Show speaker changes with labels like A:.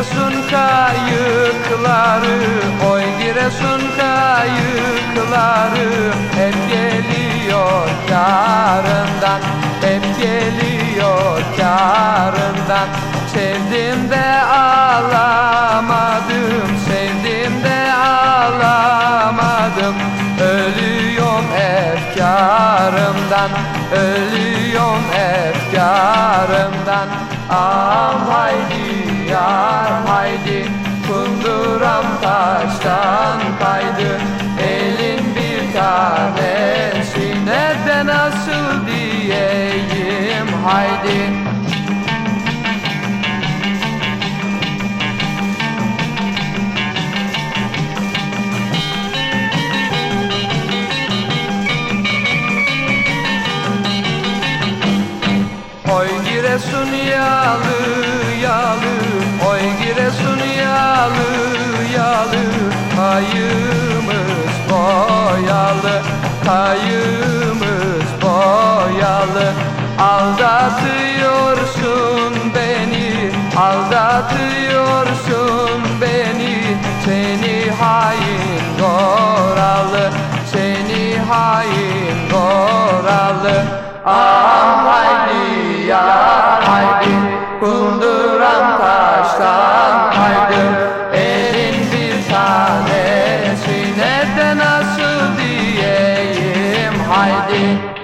A: Giresun kayıkları Oy Giresun kayıkları. Hep geliyor karından Hep geliyor karından Sevdim de ağlamadım Sevdim de ağlamadım Ölüyorum efkarımdan Ölüyorum efkarımdan Am haydi yar haydi Kunduram taştan kaydı. Elin bir tanesi Nerede nasıl diyeyim haydi. Oy Giresun yalı yalı Oy Giresun yalı yalı Kayımız boyalı Kayımız boyalı. Aldatıyorsun beni Aldatıyorsun beni. Seni hain goralı Seni hain goralı Ah haydi ya haydi Kum body.